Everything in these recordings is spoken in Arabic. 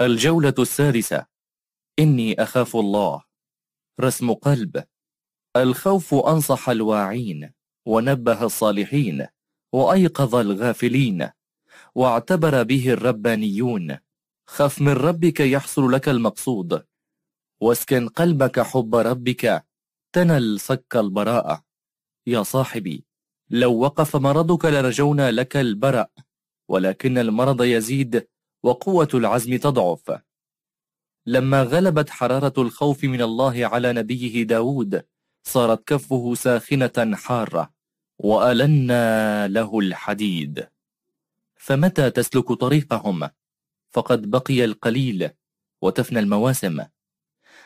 الجولة السادسة. إني أخاف الله. رسم قلب. الخوف أنصح الواعين ونبه الصالحين وأيقظ الغافلين. واعتبر به الربانيون. خف من ربك يحصل لك المقصود. واسكن قلبك حب ربك. تنل صك البراءة يا صاحبي لو وقف مرضك لرجونا لك البرأ ولكن المرض يزيد. وقوة العزم تضعف. لما غلبت حرارة الخوف من الله على نبيه داود صارت كفه ساخنة حارة وألنا له الحديد. فمتى تسلك طريقهم؟ فقد بقي القليل وتفنى المواسم.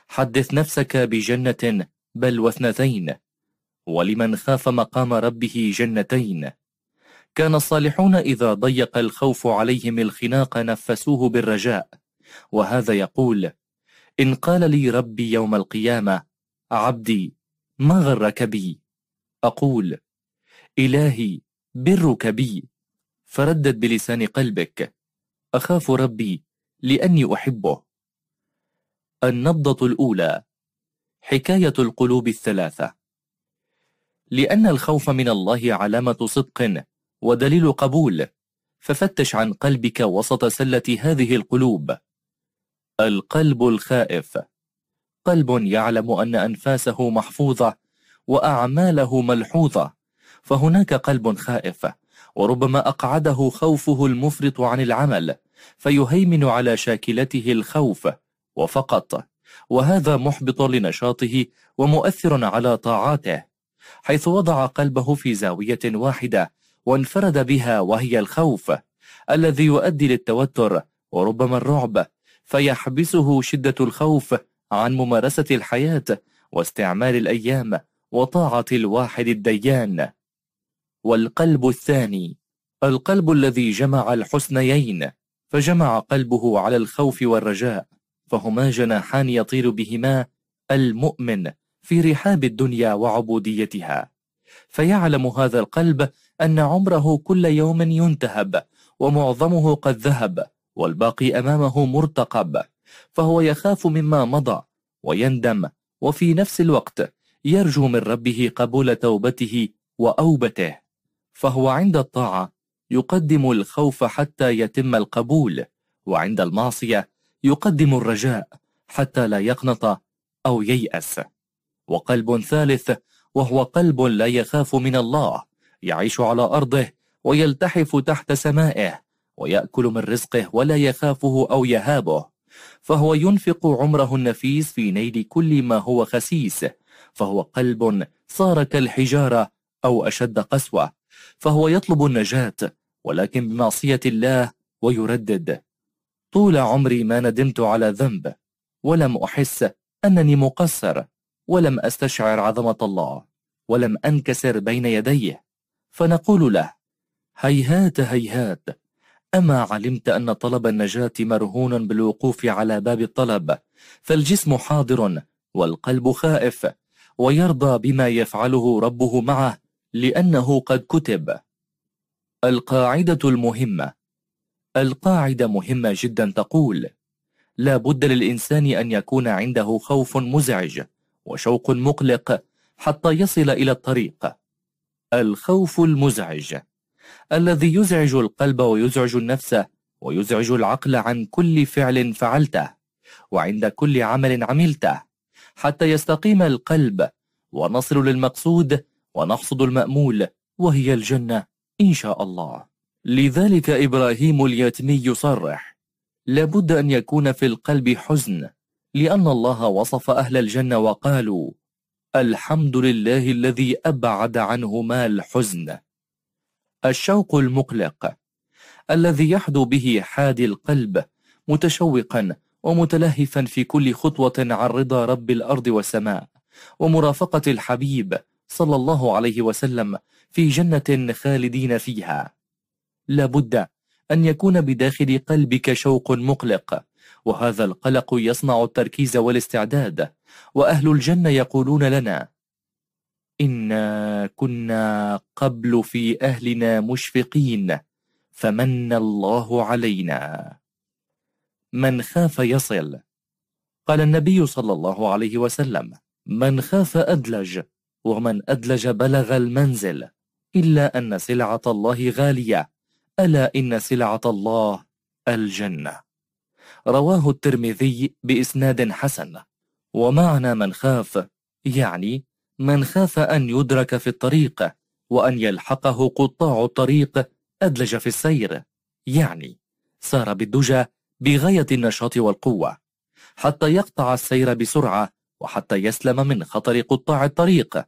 حدث نفسك بجنة بل واثنتين. ولمن خاف مقام ربه جنتين؟ كان الصالحون إذا ضيق الخوف عليهم الخناق نفسوه بالرجاء. وهذا يقول إن قال لي ربي يوم القيامة عبدي ما غرك بي؟ أقول إلهي برك بي. فردد بلسان قلبك أخاف ربي لأني أحبه. النبضة الأولى حكاية القلوب الثلاثة. لأن الخوف من الله علامة صدق ودليل قبول. ففتش عن قلبك وسط سلة هذه القلوب. القلب الخائف. قلب يعلم أن أنفاسه محفوظة وأعماله ملحوظة. فهناك قلب خائف وربما أقعده خوفه المفرط عن العمل فيهيمن على شاكلته الخوف وفقط. وهذا محبط لنشاطه ومؤثر على طاعاته حيث وضع قلبه في زاوية واحدة وانفرد بها وهي الخوف الذي يؤدي للتوتر وربما الرعب فيحبسه شدة الخوف عن ممارسة الحياة واستعمال الأيام وطاعة الواحد الديان. والقلب الثاني القلب الذي جمع الحسنيين فجمع قلبه على الخوف والرجاء فهما جناحان يطير بهما المؤمن في رحاب الدنيا وعبوديتها. فيعلم هذا القلب أن عمره كل يوم ينتهب ومعظمه قد ذهب والباقي أمامه مرتقب فهو يخاف مما مضى ويندم وفي نفس الوقت يرجو من ربه قبول توبته وأوبته فهو عند الطاعة يقدم الخوف حتى يتم القبول وعند المعصية يقدم الرجاء حتى لا يقنط أو ييأس وقلب ثالث وهو قلب لا يخاف من الله. يعيش على أرضه ويلتحف تحت سمائه ويأكل من رزقه ولا يخافه أو يهابه. فهو ينفق عمره النفيس في نيل كل ما هو خسيس. فهو قلب صار كالحجارة أو أشد قسوة. فهو يطلب النجاة ولكن بمعصية الله ويردد. طول عمري ما ندمت على ذنب ولم أحس أنني مقصر ولم أستشعر عظمة الله ولم أنكسر بين يديه. فنقول له هيهات هيهات أما علمت أن طلب النجاة مرهون بالوقوف على باب الطلب فالجسم حاضر والقلب خائف ويرضى بما يفعله ربه معه لأنه قد كتب. القاعدة المهمة القاعدة مهمة جدا تقول لا بد للإنسان أن يكون عنده خوف مزعج وشوق مقلق حتى يصل إلى الطريق. الخوف المزعج الذي يزعج القلب ويزعج النفس ويزعج العقل عن كل فعل فعلته وعند كل عمل عملته حتى يستقيم القلب ونصل للمقصود ونحصد المأمول وهي الجنة إن شاء الله. لذلك إبراهيم اليتمي يصرح لابد أن يكون في القلب حزن لأن الله وصف أهل الجنة وقالوا الحمد لله الذي أبعد عنهما الحزن. الشوق المقلق الذي يحدو به حادي القلب متشوقا ومتلهفا في كل خطوة عن رضا رب الأرض والسماء ومرافقة الحبيب صلى الله عليه وسلم في جنة خالدين فيها. لابد أن يكون بداخل قلبك شوق مقلق وهذا القلق يصنع التركيز والاستعداد وأهل الجنة يقولون لنا إنا كنا قبل في أهلنا مشفقين فمن الله علينا. من خاف يصل. قال النبي صلى الله عليه وسلم من خاف أدلج ومن أدلج بلغ المنزل إلا أن سلعة الله غالية ألا إن سلعة الله الجنة. رواه الترمذي بإسناد حسن. ومعنى من خاف يعني من خاف أن يدرك في الطريق وأن يلحقه قطاع الطريق أدلج في السير. يعني سار بالدجى بغاية النشاط والقوة. حتى يقطع السير بسرعة وحتى يسلم من خطر قطاع الطريق.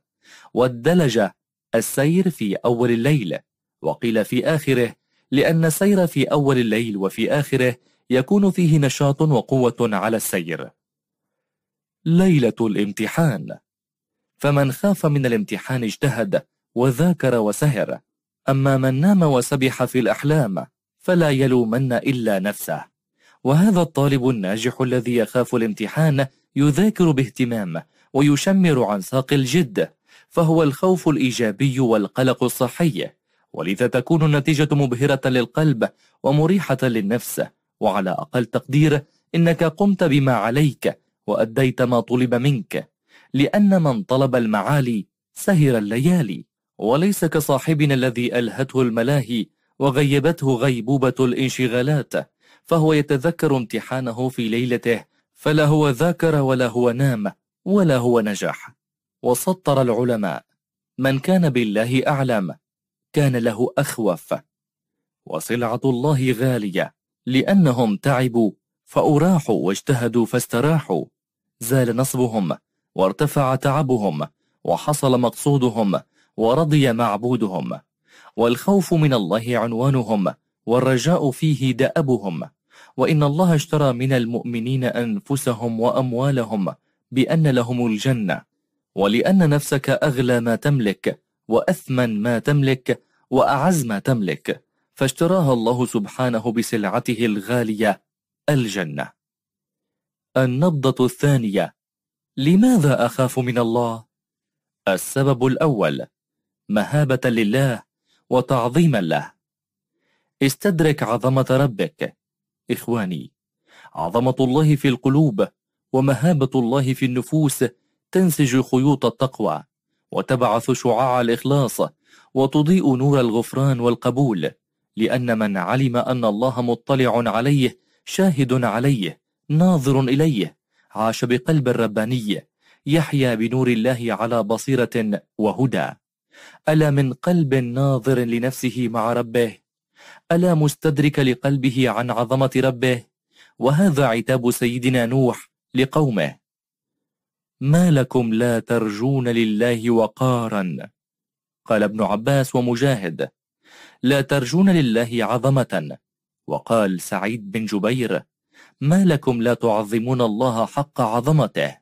والدلج السير في أول الليل. وقيل في آخره لأن السير في أول الليل وفي آخره يكون فيه نشاط وقوة على السير. ليلة الامتحان. فمن خاف من الامتحان اجتهد وذاكر وسهر. أما من نام وسبح في الأحلام فلا يلومن إلا نفسه. وهذا الطالب الناجح الذي يخاف الامتحان يذاكر باهتمام ويشمر عن ساق الجد فهو الخوف الإيجابي والقلق الصحي. ولذا تكون النتيجة مبهرة للقلب ومريحة للنفس. وعلى أقل تقدير إنك قمت بما عليك وأديت ما طلب منك لأن من طلب المعالي سهر الليالي. وليس كصاحبنا الذي ألهته الملاهي وغيبته غيبوبة الانشغالات فهو يتذكر امتحانه في ليلته فلا هو ذاكر ولا هو نام ولا هو نجح وسطر العلماء من كان بالله أعلم كان له أخوف. وصلعة الله غالية. لأنهم تعبوا فأراحوا واجتهدوا فاستراحوا. زال نصبهم وارتفع تعبهم وحصل مقصودهم ورضي معبودهم. والخوف من الله عنوانهم والرجاء فيه دأبهم. وإن الله اشترى من المؤمنين أنفسهم وأموالهم بأن لهم الجنة. ولأن نفسك أغلى ما تملك وأثمن ما تملك وأعز ما تملك. فاشتراها الله سبحانه بسلعته الغالية الجنة. النبضة الثانية لماذا أخاف من الله؟ السبب الأول مهابة لله وتعظيما له. استدرك عظمة ربك إخواني. عظمة الله في القلوب ومهابة الله في النفوس تنسج خيوط التقوى وتبعث شعاع الإخلاص وتضيء نور الغفران والقبول. لأن من علم أن الله مطلع عليه شاهد عليه ناظر إليه عاش بقلب رباني يحيا بنور الله على بصيرة وهدى. ألا من قلب ناظر لنفسه مع ربه؟ ألا مستدرك لقلبه عن عظمة ربه؟ وهذا عتاب سيدنا نوح لقومه. ما لكم لا ترجون لله وقارا؟ قال ابن عباس ومجاهد. لا ترجون لله عظمة. وقال سعيد بن جبير ما لكم لا تعظمون الله حق عظمته؟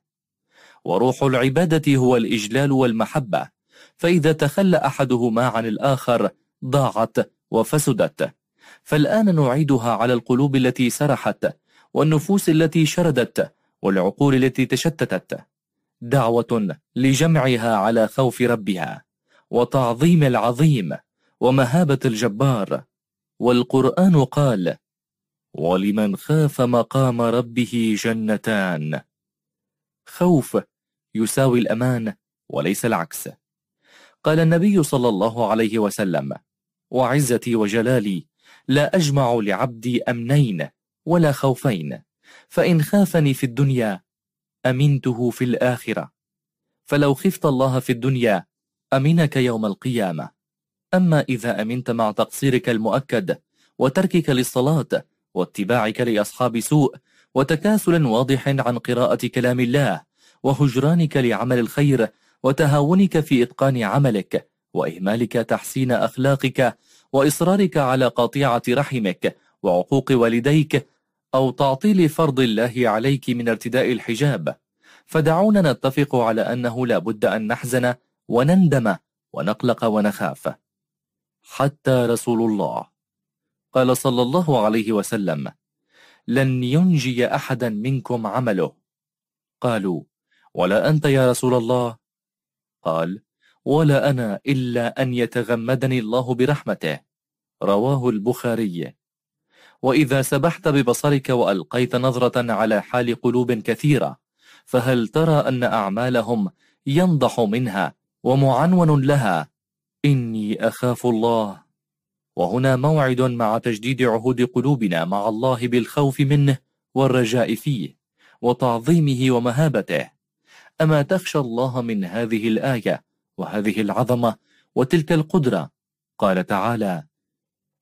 وروح العبادة هو الإجلال والمحبة فإذا تخلى أحدهما عن الآخر ضاعت وفسدت. فالآن نعيدها على القلوب التي سرحت والنفوس التي شردت والعقول التي تشتتت. دعوة لجمعها على خوف ربها وتعظيم العظيم. ومهابة الجبار. والقرآن قال ولمن خاف مقام ربه جنتان خوف يساوي الأمان وليس العكس. قال النبي صلى الله عليه وسلم وعزتي وجلالي لا أجمع لعبدي أمنين ولا خوفين. فإن خافني في الدنيا أمنته في الآخرة. فلو خفت الله في الدنيا أمنك يوم القيامة أما إذا أمنت مع تقصيرك المؤكد وتركك للصلاة واتباعك لأصحاب سوء وتكاسل واضح عن قراءة كلام الله وهجرانك لعمل الخير وتهاونك في إتقان عملك وإهمالك تحسين أخلاقك وإصرارك على قطيعة رحمك وعقوق والديك أو تعطيل فرض الله عليك من ارتداء الحجاب فدعونا نتفق على أنه لا بد أن نحزن ونندم ونقلق ونخاف حتى رسول الله. قال صلى الله عليه وسلم لن ينجي أحدا منكم عمله. قالوا ولا أنت يا رسول الله. قال ولا أنا إلا أن يتغمدني الله برحمته. رواه البخاري. وإذا سبحت ببصرك وألقيت نظرة على حال قلوب كثيرة فهل ترى أن أعمالهم ينضح منها ومعنون لها؟ إني أخاف الله. وهنا موعد مع تجديد عهود قلوبنا مع الله بالخوف منه والرجاء فيه وتعظيمه ومهابته. أما تخشى الله من هذه الآية وهذه العظمة وتلك القدرة؟ قال تعالى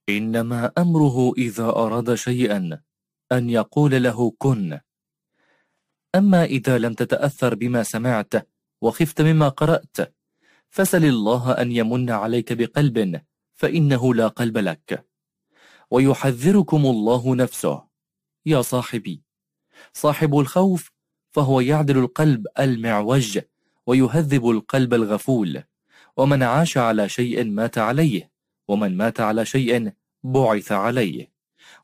إنما أمره إذا أراد شيئا أن يقول له كن. أما إذا لم تتأثر بما سمعت وخفت مما قرأت فسل الله أن يمن عليك بقلب فإنه لا قلب لك. ويحذركم الله نفسه. يا صاحبي صاحب الخوف فهو يعدل القلب المعوج ويهذب القلب الغفول. ومن عاش على شيء مات عليه ومن مات على شيء بعث عليه.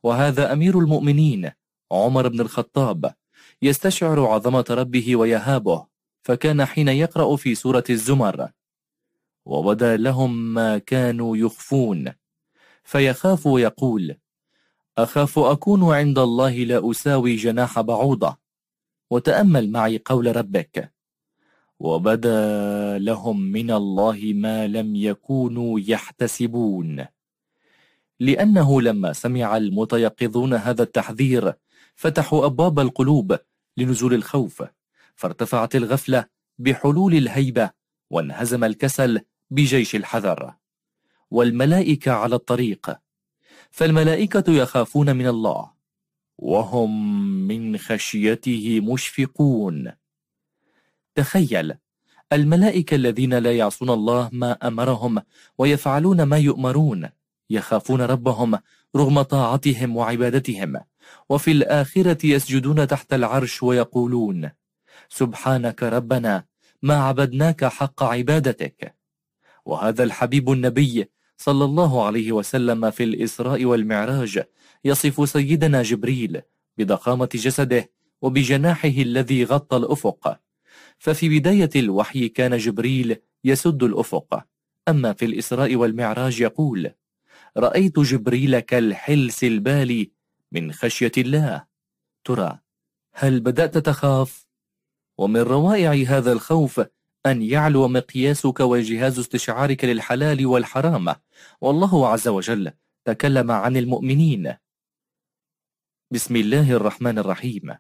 وهذا أمير المؤمنين عمر بن الخطاب يستشعر عظمة ربه ويهابه فكان حين يقرأ في سورة الزمر وبدا لهم ما كانوا يخفون. فيخاف ويقول أخاف أكون عند الله لا أساوي جناح بعوضة. وتأمل معي قول ربك. وبدا لهم من الله ما لم يكونوا يحتسبون. لأنه لما سمع المتيقظون هذا التحذير فتحوا أبواب القلوب لنزول الخوف. فارتفعت الغفلة بحلول الهيبة وانهزم الكسل بجيش الحذر والملائكة على الطريق فالملائكة يخافون من الله وهم من خشيته مشفقون. تخيل الملائكة الذين لا يعصون الله ما أمرهم ويفعلون ما يؤمرون يخافون ربهم رغم طاعتهم وعبادتهم وفي الآخرة يسجدون تحت العرش ويقولون سبحانك ربنا ما عبدناك حق عبادتك. وهذا الحبيب النبي صلى الله عليه وسلم في الإسراء والمعراج يصف سيدنا جبريل بضخامة جسده وبجناحه الذي غطى الأفق. ففي بداية الوحي كان جبريل يسد الأفق. أما في الإسراء والمعراج يقول رأيت جبريل كالحلس البالي من خشية الله. ترى هل بدأت تخاف؟ ومن روائع هذا الخوف أن يعلو مقياسك وجهاز استشعارك للحلال والحرام. والله عز وجل تكلم عن المؤمنين. بسم الله الرحمن الرحيم.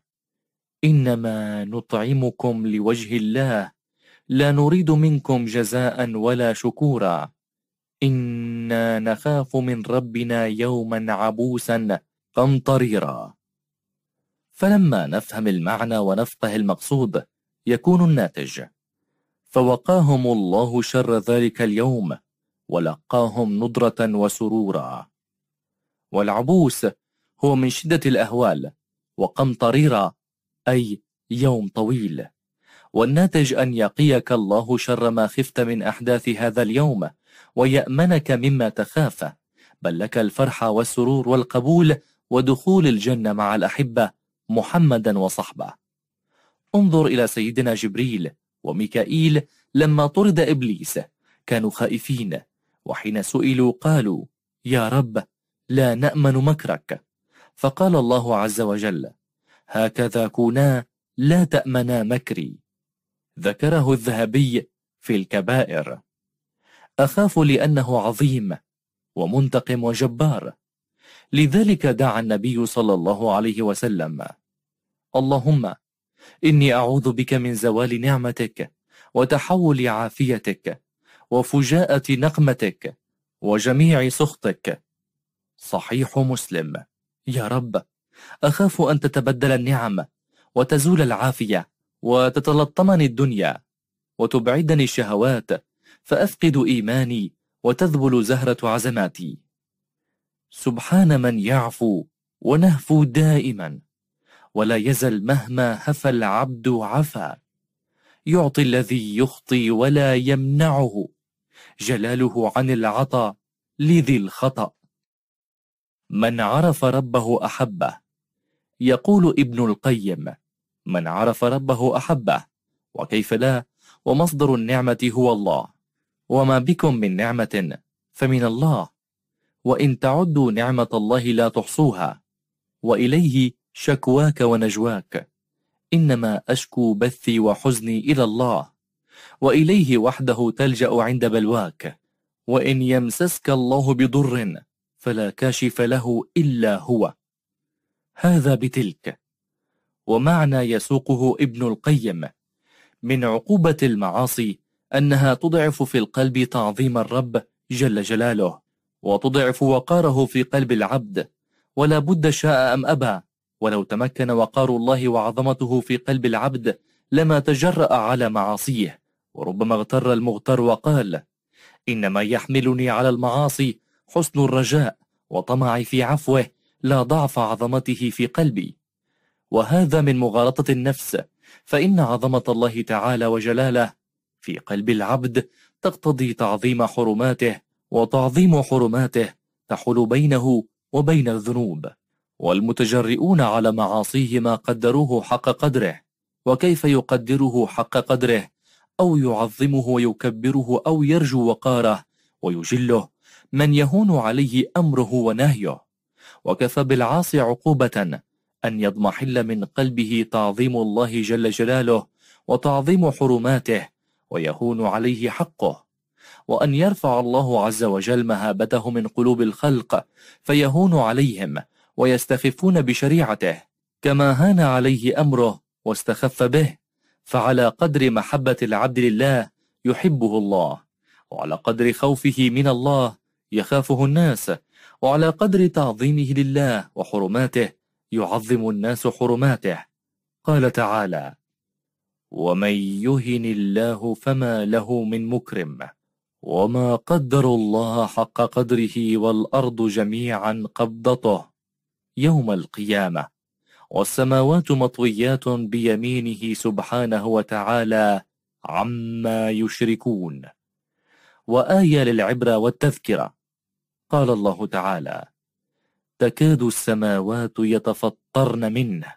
إنما نطعمكم لوجه الله. لا نريد منكم جزاء ولا شكورا. إنا نخاف من ربنا يوما عبوسا قمطريرا. فلما نفهم المعنى ونفقه المقصود يكون الناتج فوقاهم الله شر ذلك اليوم ولقاهم نضرة وسرورا. والعبوس هو من شدة الأهوال وقمطريرا أي يوم طويل. والناتج أن يقيك الله شر ما خفت من أحداث هذا اليوم ويأمنك مما تخاف. بل لك الفرح والسرور والقبول ودخول الجنة مع الأحبة محمدا وصحبه. انظر إلى سيدنا جبريل وميكائيل لما طرد إبليس كانوا خائفين وحين سئلوا قالوا يا رب لا نأمن مكرك. فقال الله عز وجل هكذا كونا لا تأمنا مكري. ذكره الذهبي في الكبائر. أخاف لأنه عظيم ومنتقم وجبار. لذلك دعا النبي صلى الله عليه وسلم اللهم إني أعوذ بك من زوال نعمتك وتحول عافيتك وفجاءة نقمتك وجميع سخطك. صحيح مسلم. يا رب أخاف أن تتبدل النعم وتزول العافية وتتلطمني الدنيا وتبعدني الشهوات فأفقد إيماني وتذبل زهرة عزماتي. سبحان من يعفو ونهفو دائما. ولا يزل مهما هفى العبد عفا. يعطي الذي يخطي ولا يمنعه. جلاله عن العطا لذي الخطأ. من عرف ربه أحبه. يقول ابن القيم من عرف ربه أحبه. وكيف لا؟ ومصدر النعمة هو الله. وما بكم من نعمة فمن الله. وإن تعدوا نعمة الله لا تحصوها. وإليه شكواك ونجواك. إنما أشكو بثي وحزني إلى الله. وإليه وحده تلجأ عند بلواك. وإن يمسسك الله بضر فلا كاشف له إلا هو. هذا بتلك. ومعنى يسوقه ابن القيم. من عقوبة المعاصي أنها تضعف في القلب تعظيم الرب جل جلاله وتضعف وقاره في قلب العبد. ولا بد شاء أم أبى ولو تمكن وقار الله وعظمته في قلب العبد لما تجرأ على معاصيه. وربما اغتر المغتر وقال إنما يحملني على المعاصي حسن الرجاء وطمعي في عفوه لا ضعف عظمته في قلبي. وهذا من مغالطة النفس فإن عظمة الله تعالى وجلاله في قلب العبد تقتضي تعظيم حرماته وتعظيم حرماته تحول بينه وبين الذنوب. والمتجرئون على معاصيه ما قدروه حق قدره وكيف يقدره حق قدره أو يعظمه ويكبره أو يرجو وقاره ويجله من يهون عليه أمره ونهيه. وكفى بالعاصي عقوبة أن يضمحل من قلبه تعظيم الله جل جلاله وتعظيم حرماته ويهون عليه حقه. وأن يرفع الله عز وجل مهابته من قلوب الخلق فيهون عليهم ويستخفون بشريعته كما هان عليه أمره واستخف به فعلى قدر محبة العبد لله يحبه الله وعلى قدر خوفه من الله يخافه الناس وعلى قدر تعظيمه لله وحرماته يعظم الناس حرماته. قال تعالى ومن يهن الله فما له من مكرم وما قدر الله حق قدره والأرض جميعا قبضته يوم القيامة. والسماوات مطويات بيمينه سبحانه وتعالى عما يشركون. وآية للعبرة والتذكرة. قال الله تعالى تكاد السماوات يتفطرن منه.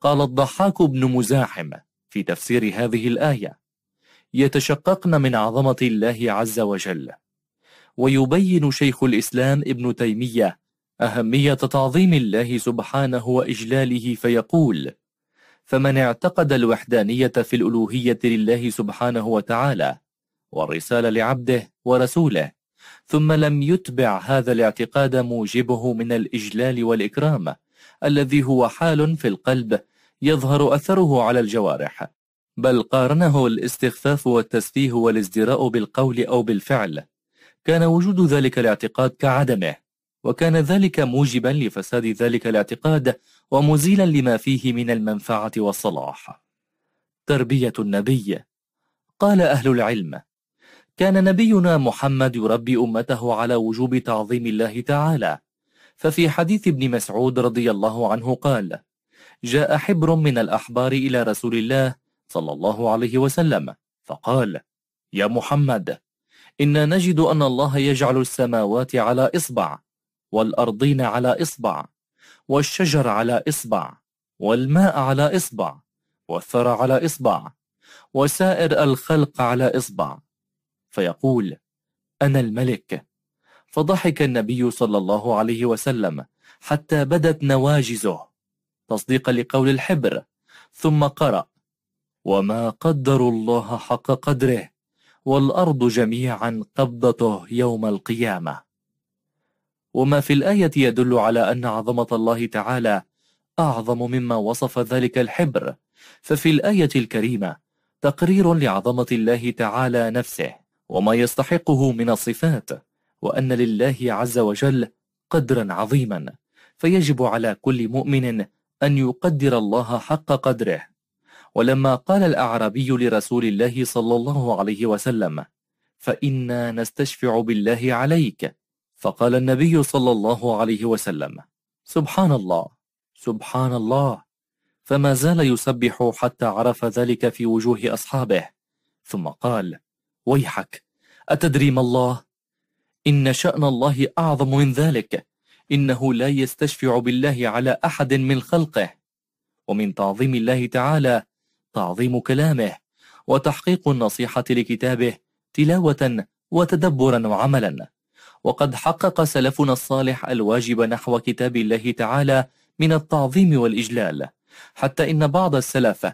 قال الضحاك بن مزاحم في تفسير هذه الآية يتشققن من عظمة الله عز وجل. ويبين شيخ الإسلام ابن تيمية أهمية تعظيم الله سبحانه وإجلاله فيقول فمن اعتقد الوحدانية في الألوهية لله سبحانه وتعالى والرسالة لعبده ورسوله ثم لم يتبع هذا الاعتقاد موجبه من الإجلال والإكرام الذي هو حال في القلب يظهر أثره على الجوارح بل قارنه الاستخفاف والتسفيه والازدراء بالقول أو بالفعل كان وجود ذلك الاعتقاد كعدمه وكان ذلك موجبا لفساد ذلك الاعتقاد ومزيلا لما فيه من المنفعة والصلاح. تربية النبي. قال أهل العلم كان نبينا محمد يربي أمته على وجوب تعظيم الله تعالى. ففي حديث ابن مسعود رضي الله عنه قال جاء حبر من الأحبار إلى رسول الله صلى الله عليه وسلم فقال يا محمد إنا نجد أن الله يجعل السماوات على إصبع. والأرضين على إصبع والشجر على إصبع والماء على إصبع والثرى على إصبع وسائر الخلق على إصبع. فيقول أنا الملك. فضحك النبي صلى الله عليه وسلم حتى بدت نواجزه. تصديقا لقول الحبر. ثم قرأ وما قدروا الله حق قدره والأرض جميعا قبضته يوم القيامة. وما في الآية يدل على أن عظمة الله تعالى أعظم مما وصف ذلك الحبر. ففي الآية الكريمة تقرير لعظمة الله تعالى نفسه وما يستحقه من الصفات وأن لله عز وجل قدرا عظيما. فيجب على كل مؤمن أن يقدر الله حق قدره. ولما قال الأعرابي لرسول الله صلى الله عليه وسلم فإنا نستشفع بالله عليك فقال النبي صلى الله عليه وسلم سبحان الله سبحان الله. فما زال يسبح حتى عرف ذلك في وجوه أصحابه. ثم قال ويحك أتدري ما الله؟ إن شأن الله أعظم من ذلك إنه لا يستشفع بالله على أحد من خلقه. ومن تعظيم الله تعالى تعظيم كلامه وتحقيق النصيحة لكتابه تلاوة وتدبرا وعملا. وقد حقق سلفنا الصالح الواجب نحو كتاب الله تعالى من التعظيم والإجلال. حتى إن بعض السلف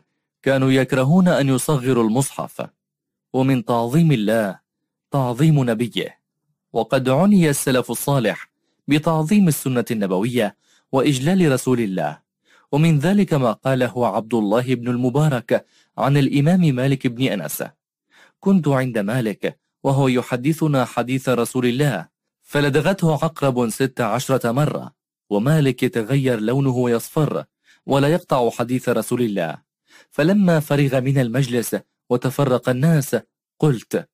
كانوا يكرهون أن يصغروا المصحف. ومن تعظيم الله تعظيم نبيه. وقد عني السلف الصالح بتعظيم السنة النبوية وإجلال رسول الله. ومن ذلك ما قاله عبد الله بن المبارك عن الإمام مالك بن أنس. كنت عند مالك وهو يحدثنا حديث رسول الله فلدغته عقرب ست عشرة مرة ومالك يتغير لونه ويصفر ولا يقطع حديث رسول الله. فلما فرغ من المجلس وتفرق الناس قلت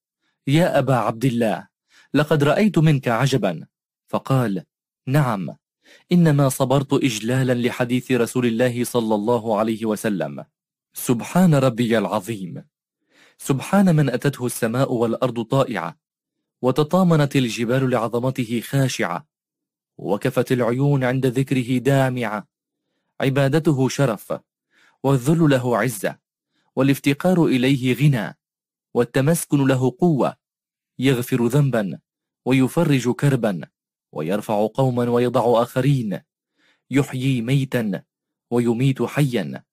يا أبا عبد الله لقد رأيت منك عجبا. فقال نعم إنما صبرت إجلالا لحديث رسول الله صلى الله عليه وسلم. سبحان ربي العظيم. سبحان من أتته السماء والأرض طائعة. وتطامنت الجبال لعظمته خاشعة وكفت العيون عند ذكره دامعة. عبادته شرف والذل له عزة والافتقار إليه غنى والتمسكن له قوة. يغفر ذنبا ويفرج كربا ويرفع قوما ويضع آخرين. يحيي ميتا ويميت حيا.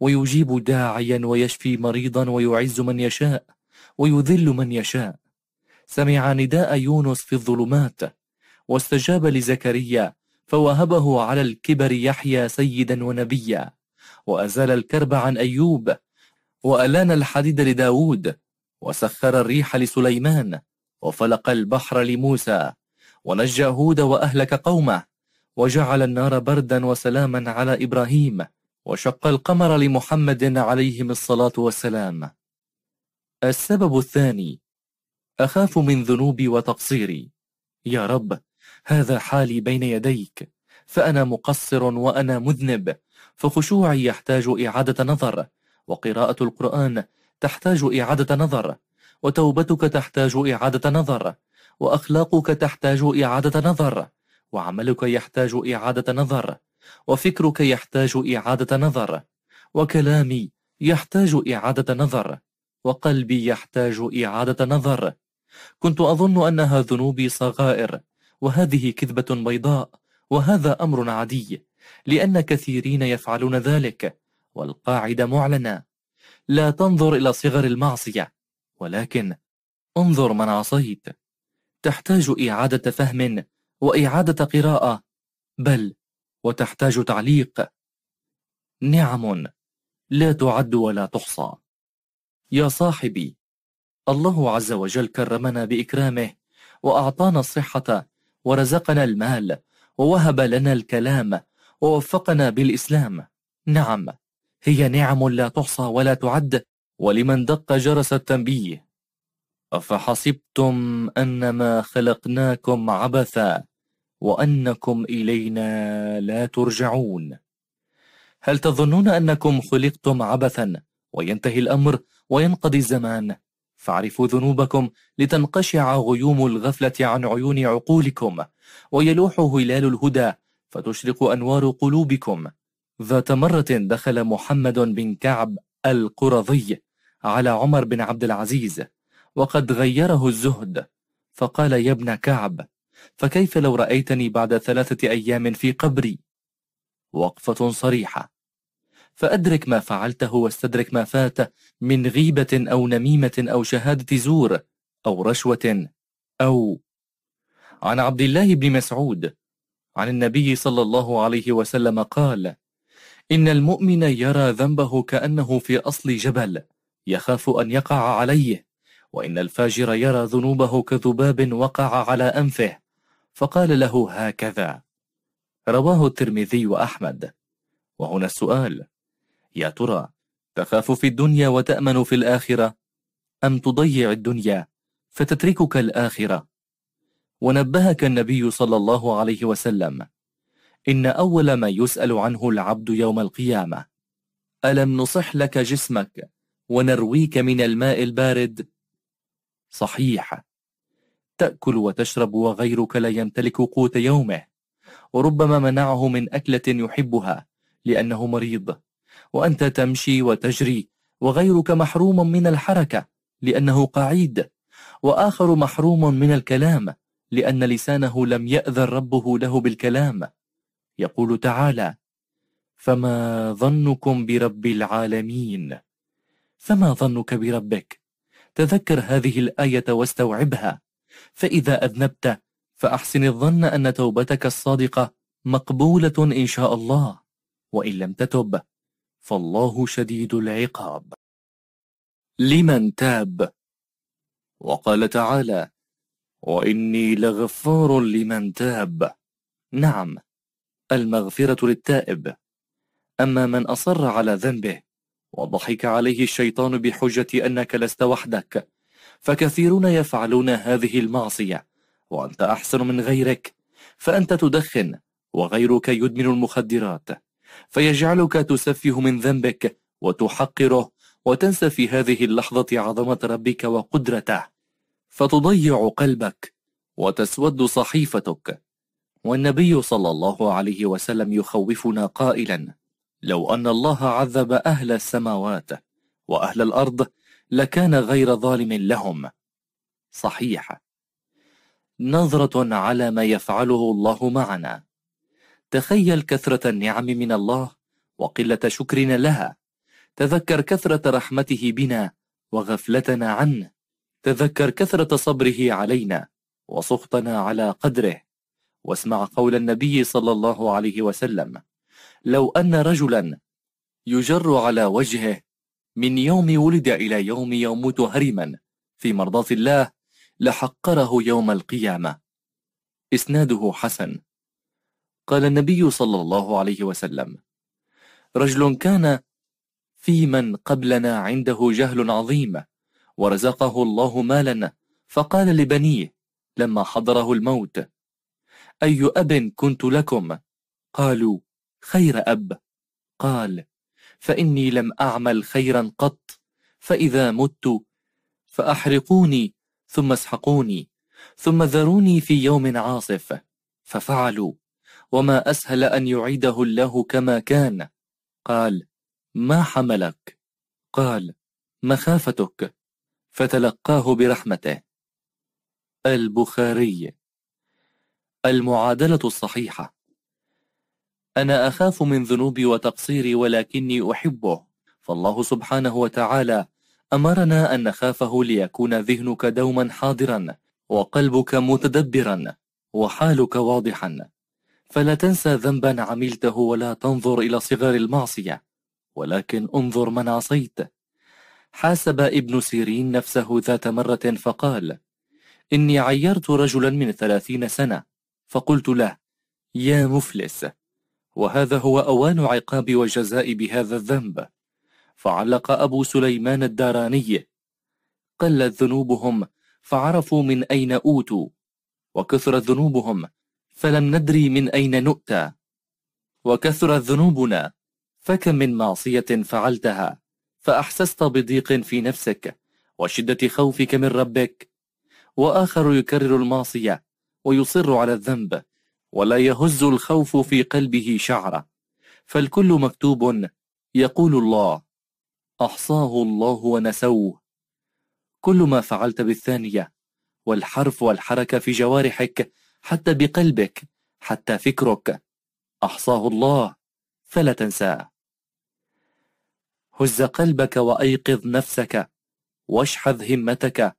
ويجيب داعيا ويشفي مريضا ويعز من يشاء ويذل من يشاء. سمع نداء يونس في الظلمات واستجاب لزكريا فوهبه على الكبر يحيى سيدا ونبيا. وأزال الكرب عن أيوب وألان الحديد لداود وسخر الريح لسليمان وفلق البحر لموسى ونجى هود وأهلك قومه وجعل النار بردا وسلاما على إبراهيم وشق القمر لمحمد عليهم الصلاة والسلام. السبب الثاني أخاف من ذنوبي وتقصيري. يا رب هذا حالي بين يديك. فأنا مقصر وأنا مذنب. فخشوعي يحتاج إعادة نظر. وقراءة القرآن تحتاج إعادة نظر. وتوبتك تحتاج إعادة نظر. وأخلاقك تحتاج إعادة نظر. وعملك يحتاج إعادة نظر. وفكرك يحتاج إعادة نظر. وكلامي يحتاج إعادة نظر. وقلبي يحتاج إعادة نظر. كنت أظن أنها ذنوبي صغائر وهذه كذبة بيضاء وهذا أمر عادي لأن كثيرين يفعلون ذلك والقاعدة معلنة لا تنظر إلى صغر المعصية ولكن انظر من عصيت. تحتاج إعادة فهم وإعادة قراءة بل وتحتاج تعليق. نعم لا تعد ولا تحصى. يا صاحبي الله عز وجل كرمنا بإكرامه وأعطانا الصحة ورزقنا المال ووهب لنا الكلام ووفقنا بالإسلام. نعم هي نعم لا تحصى ولا تعد ولمن دق جرس التنبيه. أفحسبتم أنما خلقناكم عبثا وأنكم إلينا لا ترجعون؟ هل تظنون أنكم خلقتم عبثا وينتهي الأمر وينقضي الزمان. فاعرفوا ذنوبكم لتنقشع غيوم الغفلة عن عيون عقولكم. ويلوح هلال الهدى فتشرق أنوار قلوبكم. ذات مرة دخل محمد بن كعب القرظي على عمر بن عبد العزيز وقد غيره الزهد. فقال يا ابن كعب فكيف لو رأيتني بعد ثلاثة أيام في قبري؟ وقفة صريحة. فأدرك ما فعلته واستدرك ما فات من غيبة أو نميمة أو شهادة زور أو رشوة أو عن عبد الله بن مسعود عن النبي صلى الله عليه وسلم قال إن المؤمن يرى ذنبه كأنه في أصل جبل يخاف أن يقع عليه وإن الفاجر يرى ذنوبه كذباب وقع على أنفه فقال له هكذا. رواه الترمذي وأحمد. وهنا السؤال يا ترى تخاف في الدنيا وتأمن في الآخرة؟ أم تضيع الدنيا فتتركك الآخرة؟ ونبهك النبي صلى الله عليه وسلم إن أول ما يسأل عنه العبد يوم القيامة ألم نصح لك جسمك ونرويك من الماء البارد؟ صحيح. تأكل وتشرب وغيرك لا يمتلك قوت يومه وربما منعه من أكلة يحبها لأنه مريض. وأنت تمشي وتجري وغيرك محروم من الحركة لأنه قعيد وآخر محروم من الكلام لأن لسانه لم يأذن ربه له بالكلام. يقول تعالى فما ظنكم برب العالمين؟ فما ظنك بربك؟ تذكر هذه الآية واستوعبها. فإذا أذنبت فأحسن الظن أن توبتك الصادقة مقبولة إن شاء الله وإن لم تتب. فالله شديد العقاب. لمن تاب؟ وقال تعالى وإني لغفار لمن تاب. نعم المغفرة للتائب. أما من أصر على ذنبه وضحك عليه الشيطان بحجة أنك لست وحدك فكثيرون يفعلون هذه المعصية وأنت أحسن من غيرك فأنت تدخن وغيرك يدمن المخدرات. فيجعلك تسفه من ذنبك وتحقره وتنسى في هذه اللحظة عظمة ربك وقدرته. فتضيع قلبك وتسود صحيفتك. والنبي صلى الله عليه وسلم يخوفنا قائلا لو أن الله عذب أهل السماوات وأهل الأرض لكان غير ظالم لهم. صحيح. نظرة على ما يفعله الله معنا. تخيل كثرة النعم من الله وقلة شكرنا لها. تذكر كثرة رحمته بنا وغفلتنا عنه. تذكر كثرة صبره علينا وسخطنا على قدره. واسمع قول النبي صلى الله عليه وسلم لو أن رجلا يجر على وجهه من يوم ولد إلى يوم يموت هرما في مرضاة الله لحقره يوم القيامة. إسناده حسن. قال النبي صلى الله عليه وسلم رجل كان في من قبلنا عنده جهل عظيم ورزقه الله مالا فقال لبنيه لما حضره الموت أي أب كنت لكم؟ قالوا خير أب. قال فإني لم أعمل خيرا قط فإذا مت فأحرقوني ثم اسحقوني ثم ذروني في يوم عاصف. ففعلوا وما أسهل أن يعيده الله كما كان. قال ما حملك؟ قال مخافتك. فتلقاه برحمته. البخاري. المعادلة الصحيحة. أنا أخاف من ذنوبي وتقصيري ولكني أحبه. فالله سبحانه وتعالى أمرنا أن نخافه ليكون ذهنك دوما حاضرا وقلبك متدبرا وحالك واضحا. فلا تنسى ذنبا عملته ولا تنظر إلى صغر المعصية ولكن انظر من عصيت. حاسب ابن سيرين نفسه ذات مرة فقال إني عيرت رجلا من ثلاثين سنة فقلت له يا مفلس وهذا هو أوان عقاب وجزاء بهذا الذنب. فعلق أبو سليمان الداراني. قلت ذنوبهم فعرفوا من أين أوتوا. وكثرت ذنوبهم فلم ندري من أين نؤتى وكثرت ذنوبنا فكم من معصية فعلتها. فأحسست بضيق في نفسك وشدة خوفك من ربك. وآخر يكرر المعصية ويصر على الذنب. ولا يهز الخوف في قلبه شعرة. فالكل مكتوب يقول الله أحصاه الله ونسوه. كل ما فعلت بالثانية والحرف والحركة في جوارحك حتى بقلبك حتى فكرك. أحصاه الله فلا تنساه. هز قلبك وأيقظ نفسك واشحذ همتك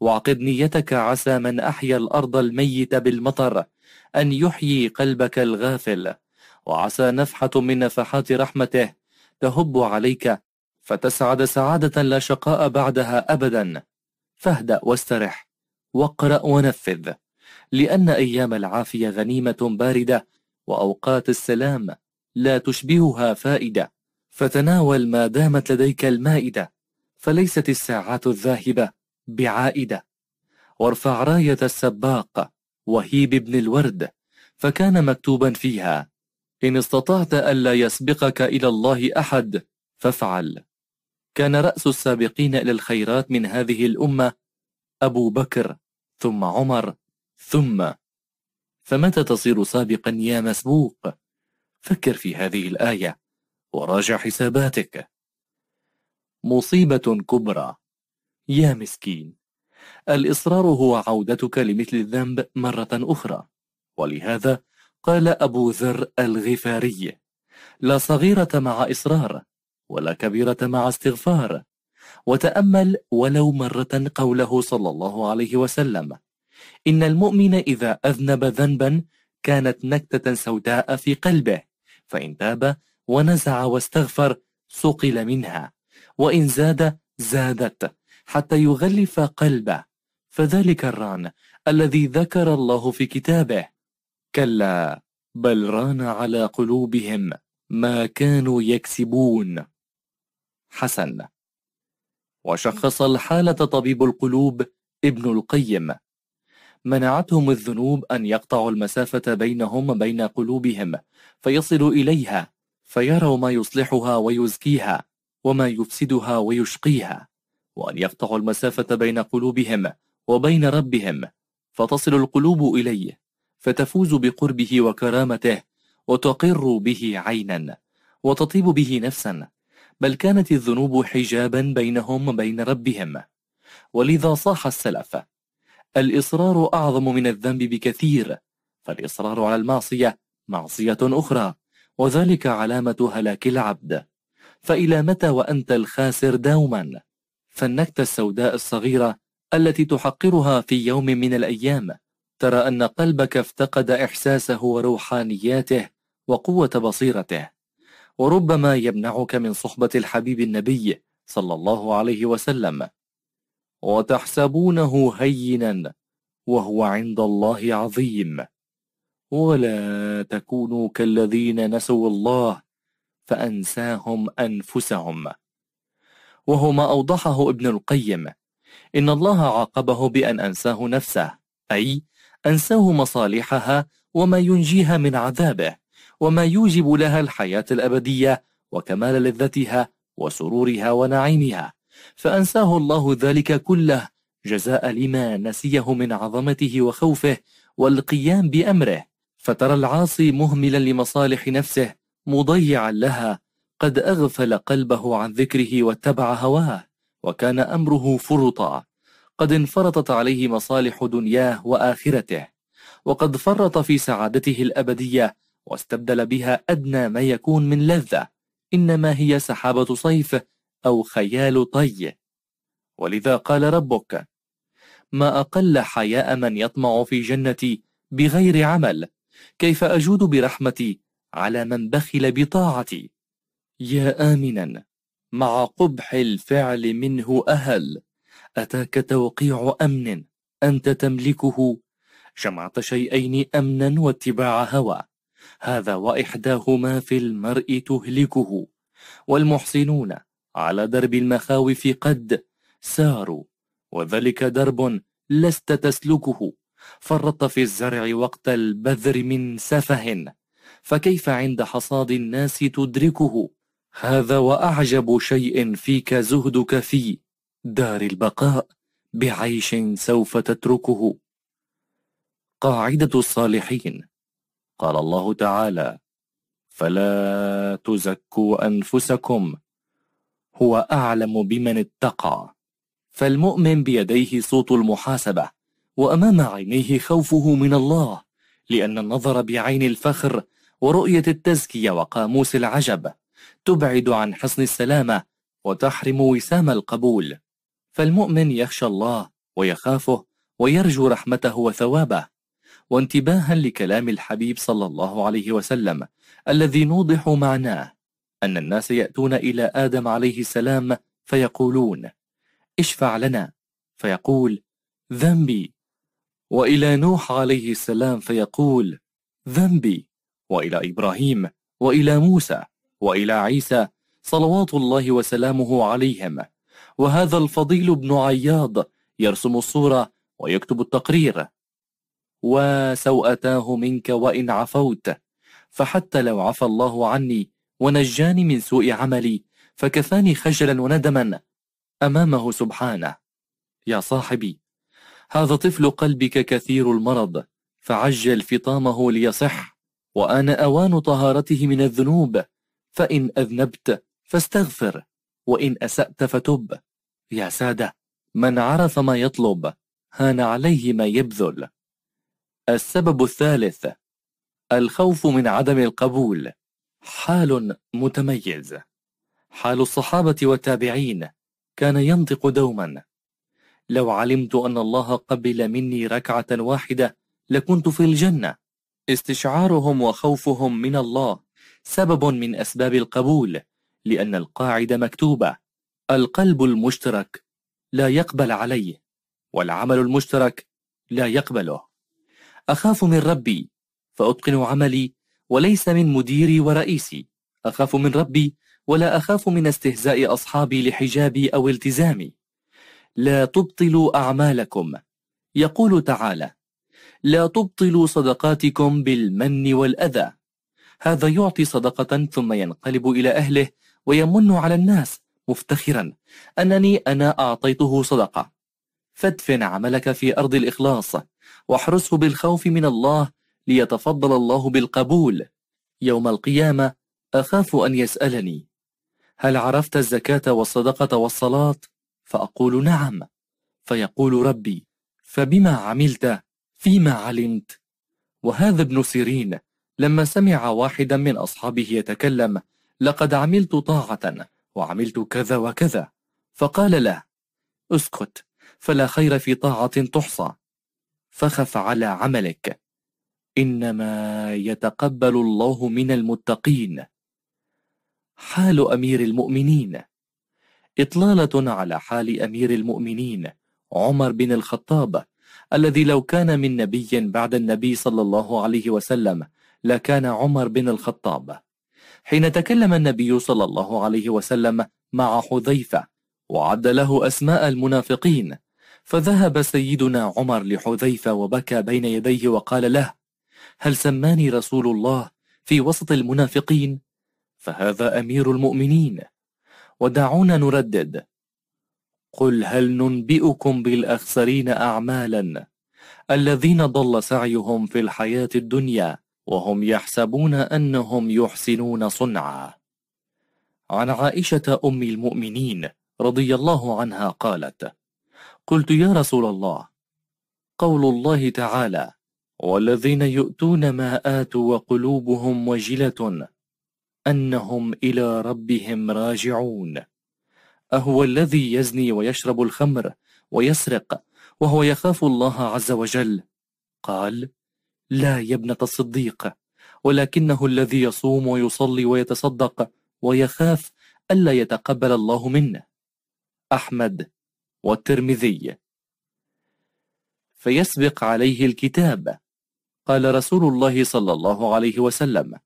واعقد نيتك عسى من أحيا الأرض الميت بالمطر أن يحيي قلبك الغافل. وعسى نفحة من نفحات رحمته تهب عليك فتسعد سعادة لا شقاء بعدها أبدا. فاهدأ واسترح واقرأ ونفذ. لأن أيام العافية غنيمة باردة وأوقات السلام لا تشبهها فائدة. فتناول ما دامت لديك المائدة فليست الساعات الذاهبة بعائدة. وارفع راية السباق وهيب ابن الورد فكان مكتوبا فيها إن استطعت ألا يسبقك إلى الله أحد فافعل. كان رأس السابقين إلى الخيرات من هذه الأمة أبو بكر ثم عمر ثم فمتى تصير سابقا يا مسبوق؟ فكر في هذه الآية وراجع حساباتك. مصيبة كبرى. يا مسكين الإصرار هو عودتك لمثل الذنب مرة أخرى. ولهذا قال أبو ذر الغفاري لا صغيرة مع إصرار ولا كبيرة مع استغفار وتأمل ولو مرة قوله صلى الله عليه وسلم. إن المؤمن إذا أذنب ذنبا كانت نكتة سوداء في قلبه فإن تاب ونزع واستغفر سقل منها وإن زاد زادت حتى يغلف قلبه فذلك الران الذي ذكر الله في كتابه. كلا بل ران على قلوبهم ما كانوا يكسبون. حسن. وشخص الحالة طبيب القلوب ابن القيم منعتهم الذنوب أن يقطعوا المسافة بينهم وبين قلوبهم فيصلوا إليها فيروا ما يصلحها ويزكيها وما يفسدها ويشقيها وأن يقطعوا المسافة بين قلوبهم وبين ربهم فتصل القلوب إليه فتفوز بقربه وكرامته وتقر به عينا وتطيب به نفسا بل كانت الذنوب حجابا بينهم وبين ربهم. ولذا صاح السلف الإصرار أعظم من الذنب بكثير فالإصرار على المعصية معصية أخرى وذلك علامة هلاك العبد. فإلى متى وأنت الخاسر دوما؟ فالنكتة السوداء الصغيرة التي تحقرها في يوم من الأيام ترى أن قلبك افتقد إحساسه وروحانياته وقوة بصيرته. وربما يمنعك من صحبة الحبيب النبي صلى الله عليه وسلم. وتحسبونه هينا وهو عند الله عظيم. ولا تكونوا كالذين نسوا الله فأنساهم أنفسهم. وهو ما أوضحه ابن القيم. إن الله عاقبه بأن أنساه نفسه أي أنساه مصالحها وما ينجيها من عذابه وما يوجب لها الحياة الأبدية وكمال لذتها وسرورها ونعيمها. فأنساه الله ذلك كله جزاء لما نسيه من عظمته وخوفه والقيام بأمره. فترى العاصي مهملا لمصالح نفسه مضيعا لها قد أغفل قلبه عن ذكره واتبع هواه وكان أمره فرطا. قد انفرطت عليه مصالح دنياه وآخرته. وقد فرط في سعادته الأبدية واستبدل بها أدنى ما يكون من لذة. إنما هي سحابة صيف أو خيال طي. ولذا قال ربك ما أقل حياء من يطمع في جنتي بغير عمل. كيف أجود برحمتي على من بخل بطاعتي؟ يا آمنا مع قبح الفعل منه أهل. أتاك توقيع أمن أنت تملكه. جمعت شيئين أمنا واتباع هوى. هذا وإحداهما في المرء تهلكه. والمحسنون على درب المخاوف قد ساروا وذلك درب لست تسلكه. فرطت في الزرع وقت البذر من سفه فكيف عند حصاد الناس تدركه؟ هذا وأعجب شيء فيك زهدك في دار البقاء بعيش سوف تتركه. قاعدة الصالحين. قال الله تعالى فلا تزكوا أنفسكم هو أعلم بمن اتقى. فالمؤمن بيديه صوت المحاسبة وأمام عينيه خوفه من الله لأن النظر بعين الفخر ورؤية التزكية وقاموس العجب تبعد عن حصن السلامة وتحرم وسام القبول. فالمؤمن يخشى الله ويخافه ويرجو رحمته وثوابه. وانتباها لكلام الحبيب صلى الله عليه وسلم الذي نوضح معناه. أن الناس يأتون إلى آدم عليه السلام فيقولون اشفع لنا. فيقول ذنبي. وإلى نوح عليه السلام فيقول ذنبي. وإلى إبراهيم وإلى موسى وإلى عيسى صلوات الله وسلامه عليهم. وهذا الفضيل بن عياض يرسم الصورة ويكتب التقرير. وسوءتاه منك وإن عفوت فحتى لو عفى الله عني ونجاني من سوء عملي فكفاني خجلا وندما أمامه سبحانه. يا صاحبي هذا طفل قلبك كثير المرض فعجل فطامه ليصح وآن أوان طهارته من الذنوب فإن أذنبت فاستغفر وإن أسأت فتب. يا سادة من عرف ما يطلب هان عليه ما يبذل. السبب الثالث الخوف من عدم القبول. حال متميز. حال الصحابة والتابعين. كان ينطق دوما. لو علمت أن الله قبل مني ركعة واحدة لكنت في الجنة. استشعارهم وخوفهم من الله سبب من أسباب القبول لأن القاعدة مكتوبة. القلب المشترك لا يقبل عليه والعمل المشترك لا يقبله. أخاف من ربي فأتقن عملي وليس من مديري ورئيسي. أخاف من ربي ولا أخاف من استهزاء أصحابي لحجابي أو التزامي. لا تبطلوا أعمالكم. يقول تعالى لا تبطلوا صدقاتكم بالمن والأذى. هذا يعطي صدقة ثم ينقلب إلى أهله ويمن على الناس. مفتخرا أنني أنا أعطيته صدقة. فادفن عملك في أرض الإخلاص واحرسه بالخوف من الله ليتفضل الله بالقبول. يوم القيامة أخاف أن يسألني. هل عرفت الزكاة والصدقة والصلاة؟ فأقول نعم. فيقول ربي فبما عملت فيما علمت؟ وهذا ابن سيرين لما سمع واحدا من أصحابه يتكلم لقد عملت طاعة وعملت كذا وكذا. فقال له اسكت فلا خير في طاعة تحصى. فخف على عملك. إنما يتقبل الله من المتقين. حال أمير المؤمنين. إطلالة على حال أمير المؤمنين. عمر بن الخطاب الذي لو كان من نبي بعد النبي صلى الله عليه وسلم لكان عمر بن الخطاب. حين تكلم النبي صلى الله عليه وسلم مع حذيفة وعد له أسماء المنافقين فذهب سيدنا عمر لحذيفة وبكى بين يديه وقال له هل سماني رسول الله في وسط المنافقين؟ فهذا أمير المؤمنين. ودعونا نردد. قل هل ننبئكم بالأخسرين أعمالا الذين ضل سعيهم في الحياة الدنيا وهم يحسبون أنهم يحسنون صنعا. عن عائشة أم المؤمنين رضي الله عنها قالت قلت يا رسول الله قول الله تعالى والذين يؤتون ما آتوا وقلوبهم وجلة أنهم إلى ربهم راجعون. أهو الذي يزني ويشرب الخمر ويسرق وهو يخاف الله عز وجل. قال لا يا ابنة الصديق ولكنه الذي يصوم ويصلي ويتصدق ويخاف ألا يتقبل الله منه. أحمد والترمذي. فيسبق عليه الكتاب. قال رسول الله صلى الله عليه وسلم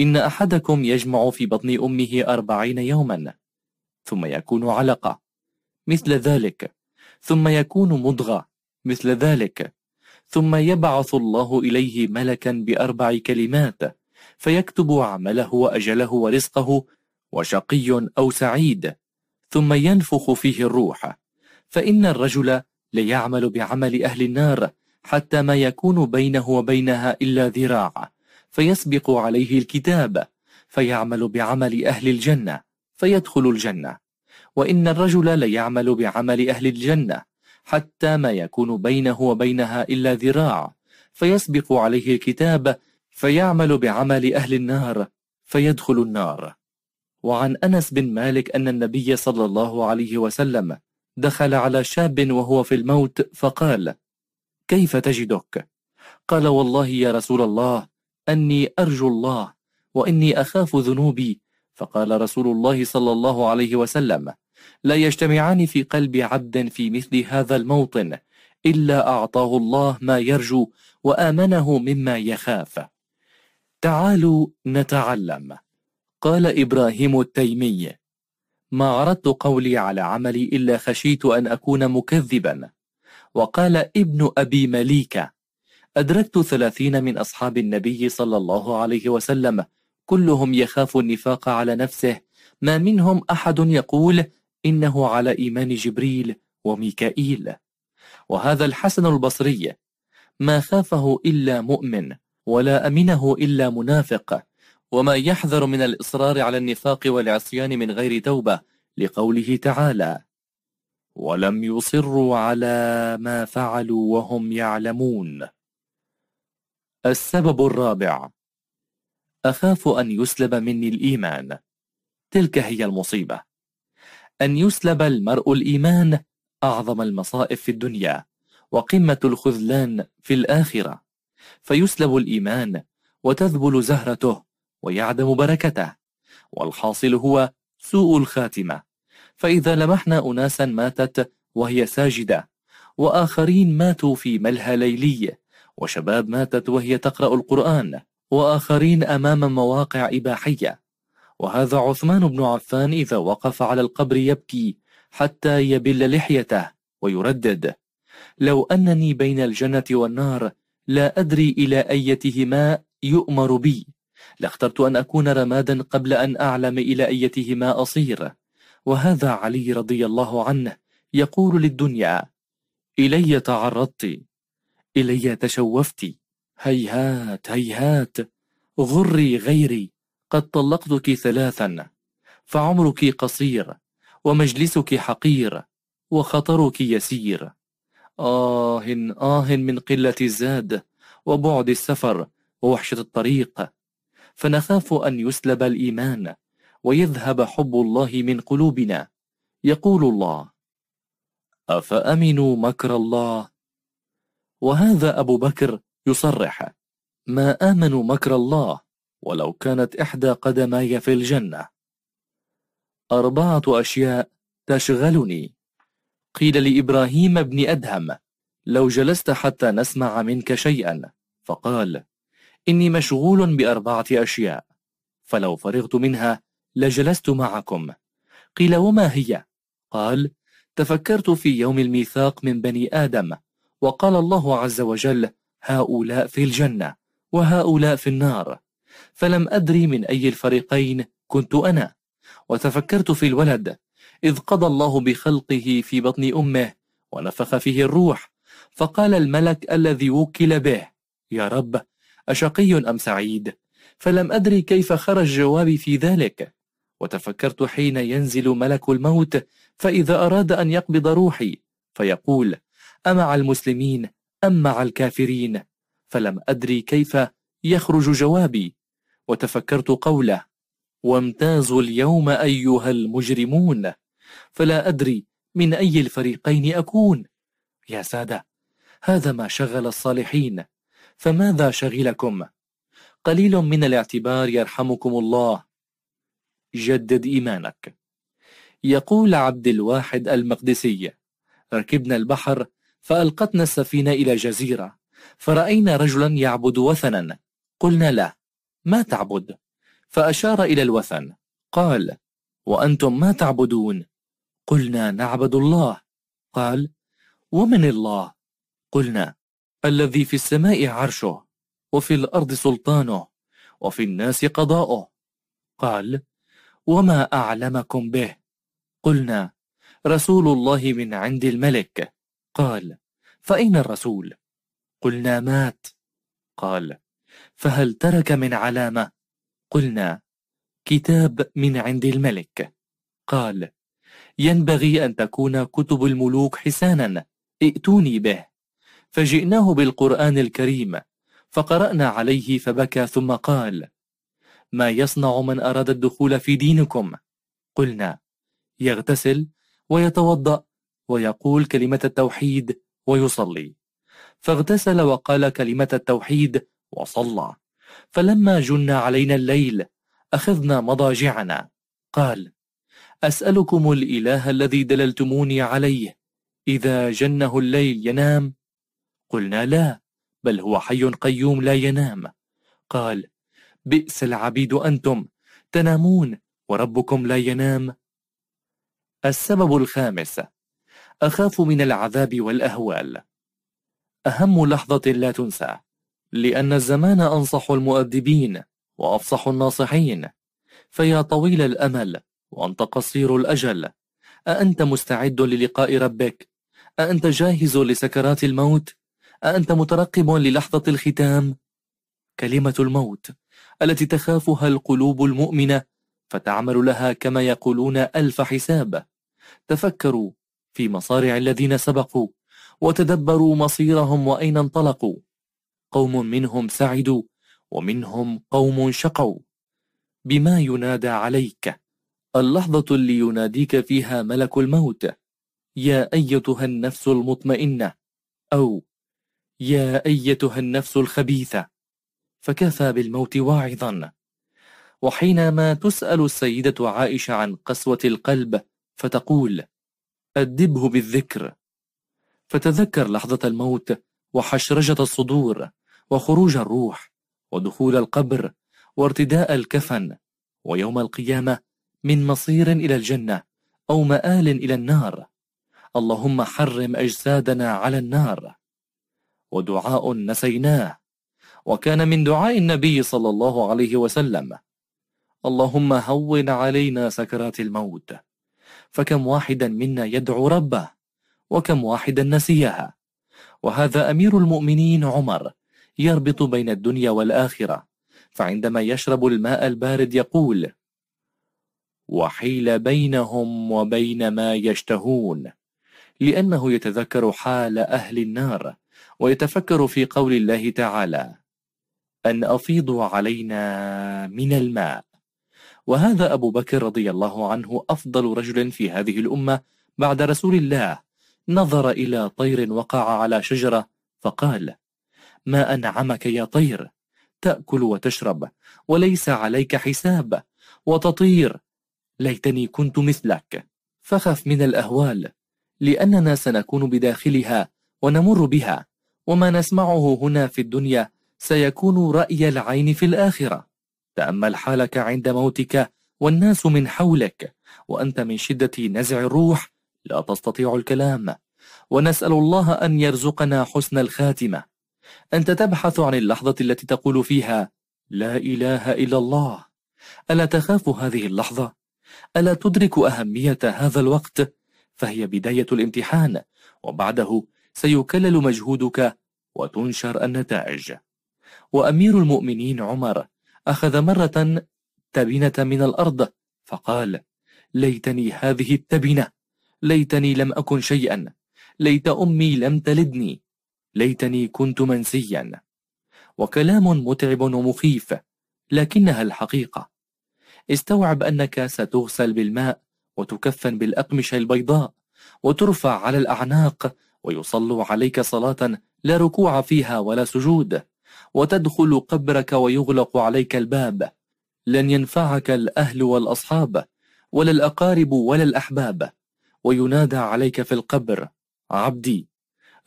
إن أحدكم يجمع في بطن أمه أربعين يوما ثم يكون علقة مثل ذلك ثم يكون مضغة مثل ذلك ثم يبعث الله إليه ملكا بأربع كلمات فيكتب عمله وأجله ورزقه وشقي أو سعيد ثم ينفخ فيه الروح فإن الرجل ليعمل بعمل أهل النار حتى ما يكون بينه وبينها إلا ذراع فيسبق عليه الكتاب فيعمل بعمل أهل الجنة فيدخل الجنة. وإن الرجل ليعمل بعمل أهل الجنة حتى ما يكون بينه وبينها إلا ذراع فيسبق عليه الكتاب فيعمل بعمل أهل النار فيدخل النار. وعن أنس بن مالك أن النبي صلى الله عليه وسلم دخل على شاب وهو في الموت فقال كيف تجدك؟ قال والله يا رسول الله أني أرجو الله وإني أخاف ذنوبي. فقال رسول الله صلى الله عليه وسلم لا يجتمعان في قلب عبد في مثل هذا الموطن إلا أعطاه الله ما يرجو وآمنه مما يخاف. تعالوا نتعلم. قال إبراهيم التيمي ما عرضت قولي على عملي إلا خشيت أن أكون مكذبا. وقال ابن أبي مليكة أدركت ثلاثين من أصحاب النبي صلى الله عليه وسلم كلهم يخاف النفاق على نفسه ما منهم أحد يقول إنه على إيمان جبريل وميكائيل. وهذا الحسن البصري ما خافه إلا مؤمن ولا أمنه إلا منافق وما يحذر من الإصرار على النفاق والعصيان من غير توبة لقوله تعالى. ولم يصروا على ما فعلوا وهم يعلمون. السبب الرابع أخاف أن يسلب مني الإيمان. تلك هي المصيبة. أن يسلب المرء الإيمان أعظم المصائب في الدنيا وقمة الخذلان في الآخرة. فيسلب الإيمان وتذبل زهرته ويعدم بركته والحاصل هو سوء الخاتمة. فإذا لمحنا أناسا ماتت وهي ساجدة وآخرين ماتوا في ملهى ليلي وشباب ماتت وهي تقرأ القرآن وآخرين أمام مواقع إباحية. وهذا عثمان بن عفان إذا وقف على القبر يبكي حتى يبل لحيته ويردد. لو أنني بين الجنة والنار لا أدري إلى أيتهما يؤمر بي. لاخترت أن أكون رمادا قبل أن أعلم إلى أيتهما أصير. وهذا علي رضي الله عنه يقول للدنيا إلي تعرضت إلي تشوفت هيهات هيهات غري غيري قد طلقتك ثلاثا فعمرك قصير ومجلسك حقير وخطرك يسير. آه آه من قلة الزاد وبعد السفر ووحشة الطريق. فنخاف أن يسلب الإيمان ويذهب حب الله من قلوبنا. يقول الله أفأمنوا مكر الله؟ وهذا أبو بكر يصرح ما آمنوا مكر الله ولو كانت إحدى قدماي في الجنة. أربعة أشياء تشغلني. قيل لإبراهيم بن أدهم لو جلست حتى نسمع منك شيئا. فقال إني مشغول بأربعة أشياء فلو فرغت منها لجلست معكم. قيل وما هي؟ قال تفكرت في يوم الميثاق من بني آدم وقال الله عز وجل هؤلاء في الجنة وهؤلاء في النار. فلم أدري من أي الفريقين كنت أنا. وتفكرت في الولد إذ قضى الله بخلقه في بطن أمه ونفخ فيه الروح فقال الملك الذي وكل به يا رب أشقي أم سعيد؟ فلم أدري كيف خرج جوابي في ذلك. وتفكرت حين ينزل ملك الموت فإذا أراد أن يقبض روحي فيقول أمع المسلمين أم مع الكافرين؟ فلم أدري كيف يخرج جوابي. وتفكرت قوله وامتازوا اليوم أيها المجرمون. فلا أدري من أي الفريقين أكون. يا سادة هذا ما شغل الصالحين. فماذا شغلكم؟ قليل من الاعتبار يرحمكم الله. جدد إيمانك. يقول عبد الواحد المقدسي ركبنا البحر فألقتنا السفينة إلى جزيرة فرأينا رجلا يعبد وثنا. قلنا له ما تعبد؟ فأشار إلى الوثن قال وأنتم ما تعبدون؟ قلنا نعبد الله. قال ومن الله؟ قلنا الذي في السماء عرشه وفي الأرض سلطانه وفي الناس قضاؤه. قال وما أعلمكم به. قلنا رسول الله من عند الملك. قال فأين الرسول؟ قلنا مات. قال فهل ترك من علامة؟ قلنا كتاب من عند الملك. قال ينبغي أن تكون كتب الملوك حسانا. ائتوني به. فجئناه بالقرآن الكريم فقرأنا عليه فبكى ثم قال ما يصنع من أراد الدخول في دينكم. قلنا يغتسل ويتوضأ ويقول كلمة التوحيد ويصلي. فاغتسل وقال كلمة التوحيد وصلى. فلما جن علينا الليل أخذنا مضاجعنا. قال أسألكم الإله الذي دللتموني عليه إذا جنه الليل ينام؟ قلنا لا بل هو حي قيوم لا ينام. قال بئس العبيد أنتم تنامون وربكم لا ينام السبب الخامس أخاف من العذاب والأهوال أهم لحظة لا تنسى لأن الزمان أنصح المؤدبين وأفصح الناصحين فيا طويل الأمل وأنت قصير الأجل أأنت مستعد للقاء ربك؟ أأنت جاهز لسكرات الموت؟ أأنت مترقب للحظة الختام؟ كلمة الموت التي تخافها القلوب المؤمنة فتعمل لها كما يقولون ألف حساب. تفكروا في مصارع الذين سبقوا وتدبروا مصيرهم وأين انطلقوا. قوم منهم سعدوا ومنهم قوم شقوا. بما ينادى عليك اللحظة اللي يناديك فيها ملك الموت. يا أيتها النفس المطمئنة أو يا أيتها النفس الخبيثة. فكفى بالموت واعظا. وحينما تسأل السيدة عائشة عن قسوة القلب فتقول أدبه بالذكر. فتذكر لحظة الموت وحشرجة الصدور وخروج الروح ودخول القبر وارتداء الكفن ويوم القيامة من مصير إلى الجنة أو مآل إلى النار. اللهم حرم أجسادنا على النار. ودعاء نسيناه وكان من دعاء النبي صلى الله عليه وسلم. اللهم هون علينا سكرات الموت. فكم واحدا منا يدعو ربه وكم واحدا نسيها. وهذا أمير المؤمنين عمر يربط بين الدنيا والآخرة فعندما يشرب الماء البارد يقول وحيل بينهم وبين ما يشتهون لأنه يتذكر حال أهل النار ويتفكر في قول الله تعالى أن أفيضوا علينا من الماء. وهذا أبو بكر رضي الله عنه أفضل رجل في هذه الأمة بعد رسول الله. نظر إلى طير وقع على شجرة فقال ما أنعمك يا طير؟ تأكل وتشرب وليس عليك حساب وتطير. ليتني كنت مثلك. فخف من الأهوال لأننا سنكون بداخلها ونمر بها وما نسمعه هنا في الدنيا سيكون رأي العين في الآخرة. تأمل حالك عند موتك والناس من حولك وأنت من شدة نزع الروح لا تستطيع الكلام. ونسأل الله أن يرزقنا حسن الخاتمة. أنت تبحث عن اللحظة التي تقول فيها لا إله إلا الله. ألا تخاف هذه اللحظة؟ ألا تدرك أهمية هذا الوقت؟ فهي بداية الامتحان وبعده سيكلل مجهودك وتنشر النتائج. وأمير المؤمنين عمر أخذ مرة تبنة من الأرض فقال ليتني هذه التبنة ليتني لم أكن شيئا ليت أمي لم تلدني ليتني كنت منسيا. وكلام متعب ومخيف لكنها الحقيقة. استوعب أنك ستغسل بالماء وتكفن بالأقمشة البيضاء وترفع على الأعناق ويصلوا عليك صلاة لا ركوع فيها ولا سجود. وتدخل قبرك ويغلق عليك الباب. لن ينفعك الأهل والأصحاب ولا الأقارب ولا الأحباب. وينادى عليك في القبر عبدي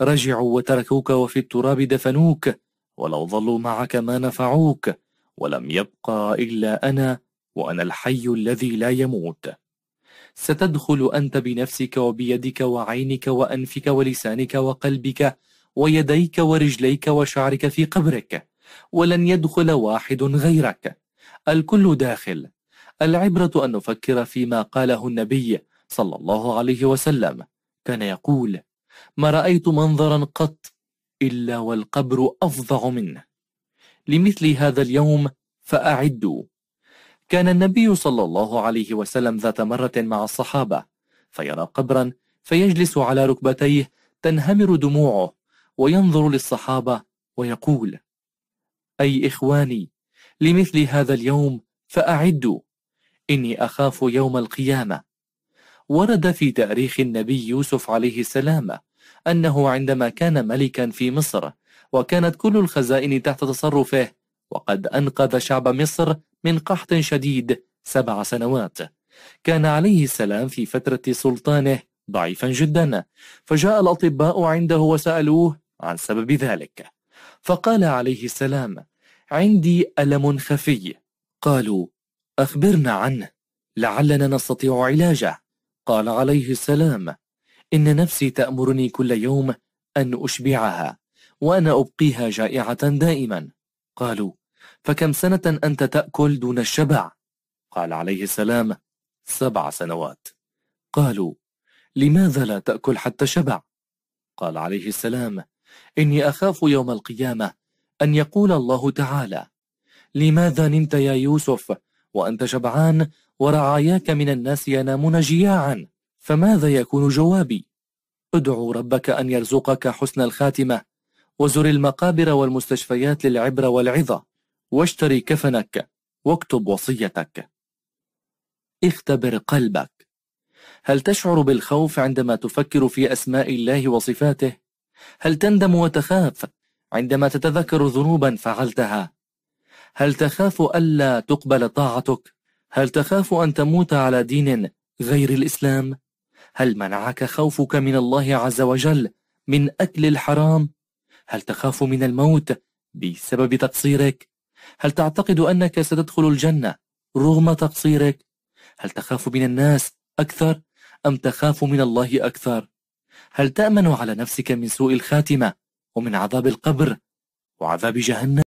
رجعوا وتركوك وفي التراب دفنوك ولو ظلوا معك ما نفعوك ولم يبقى إلا أنا وأنا الحي الذي لا يموت. ستدخل أنت بنفسك وبيدك وعينك وأنفك ولسانك وقلبك ويديك ورجليك وشعرك في قبرك ولن يدخل واحد غيرك. الكل داخل. العبرة أن نفكر فيما قاله النبي صلى الله عليه وسلم. كان يقول ما رأيت منظرا قط إلا والقبر أفظع منه. لمثل هذا اليوم فأعدوا. كان النبي صلى الله عليه وسلم ذات مرة مع الصحابة فيرى قبرا فيجلس على ركبتيه تنهمر دموعه. وينظر للصحابة ويقول أي إخواني لمثل هذا اليوم فأعدوا إني أخاف يوم القيامة. ورد في تاريخ النبي يوسف عليه السلام أنه عندما كان ملكا في مصر وكانت كل الخزائن تحت تصرفه وقد أنقذ شعب مصر من قحط شديد سبع سنوات. كان عليه السلام في فترة سلطانه ضعيفا جدا فجاء الأطباء عنده وسألوه عن سبب ذلك. فقال عليه السلام عندي ألم خفي. قالوا أخبرنا عنه لعلنا نستطيع علاجه. قال عليه السلام إن نفسي تأمرني كل يوم أن أشبعها وأنا أبقيها جائعة دائما. قالوا فكم سنة أنت تأكل دون الشبع؟ قال عليه السلام سبع سنوات. قالوا لماذا لا تأكل حتى شبع؟ قال عليه السلام إني أخاف يوم القيامة أن يقول الله تعالى لماذا نمت يا يوسف وأنت شبعان ورعاياك من الناس ينامون جياعا؟ فماذا يكون جوابي؟ ادعو ربك أن يرزقك حسن الخاتمة وزر المقابر والمستشفيات للعبر والعظة واشتري كفنك واكتب وصيتك. اختبر قلبك. هل تشعر بالخوف عندما تفكر في أسماء الله وصفاته؟ هل تندم وتخاف عندما تتذكر ذنوبا فعلتها؟ هل تخاف ألا تقبل طاعتك؟ هل تخاف أن تموت على دين غير الإسلام؟ هل منعك خوفك من الله عز وجل من أكل الحرام؟ هل تخاف من الموت بسبب تقصيرك؟ هل تعتقد أنك ستدخل الجنة رغم تقصيرك؟ هل تخاف من الناس أكثر أم تخاف من الله أكثر؟ هل تأمن على نفسك من سوء الخاتمة ومن عذاب القبر وعذاب جهنم؟